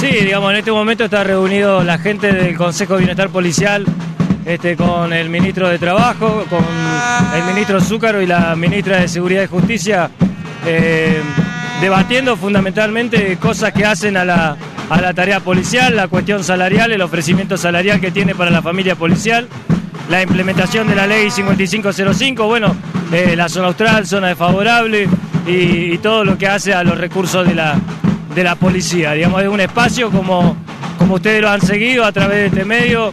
Sí, digamos, en este momento está reunido la gente del Consejo de Bienestar Policial este, con el ministro de Trabajo, con el ministro Zúcaro y la ministra de Seguridad y Justicia, eh, debatiendo fundamentalmente cosas que hacen a la, a la tarea policial, la cuestión salarial, el ofrecimiento salarial que tiene para la familia policial, la implementación de la ley 5505, bueno, eh, la zona austral, zona desfavorable y, y todo lo que hace a los recursos de la, de la policía. Digamos, es un espacio como, como ustedes lo han seguido a través de este medio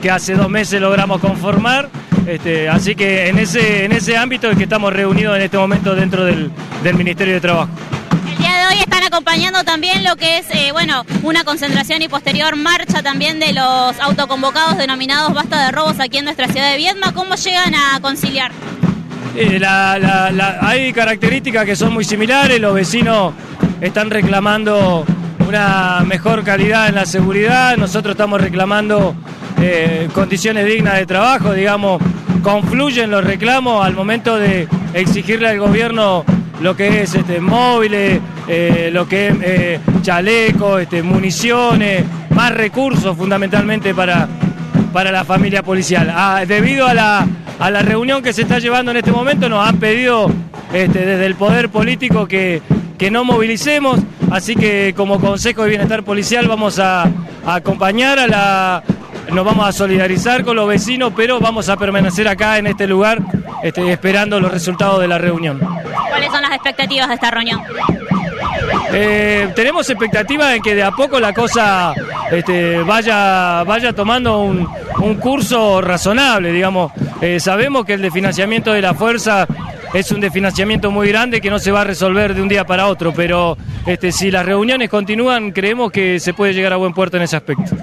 que hace dos meses logramos conformar. Este, así que en ese, en ese ámbito es que estamos reunidos en este momento dentro del, del Ministerio de Trabajo. El día de hoy están acompañando también lo que es, eh, bueno, una concentración y posterior marcha también de los autoconvocados denominados Basta de Robos aquí en nuestra ciudad de Viedma. ¿Cómo llegan a conciliar? Eh, la- la- la- hay características que son muy similares, los vecinos están reclamando una mejor calidad en la seguridad, nosotros estamos reclamando eh, condiciones dignas de trabajo, digamos, confluyen los reclamos al momento de exigirle al gobierno lo que es este, móviles, eh, lo que es eh, este, municiones, más recursos fundamentalmente para, para la familia policial. Ah, debido a la, a la reunión que se está llevando en este momento, nos han pedido este, desde el poder político que, que no movilicemos, así que como Consejo de Bienestar Policial vamos a, a acompañar a la... Nos vamos a solidarizar con los vecinos, pero vamos a permanecer acá en este lugar este, esperando los resultados de la reunión. ¿Cuáles son las expectativas de esta reunión? Eh, tenemos expectativas en que de a poco la cosa este, vaya, vaya tomando un, un curso razonable, digamos. Eh, sabemos que el desfinanciamiento de la fuerza es un desfinanciamiento muy grande que no se va a resolver de un día para otro, pero este, si las reuniones continúan, creemos que se puede llegar a buen puerto en ese aspecto.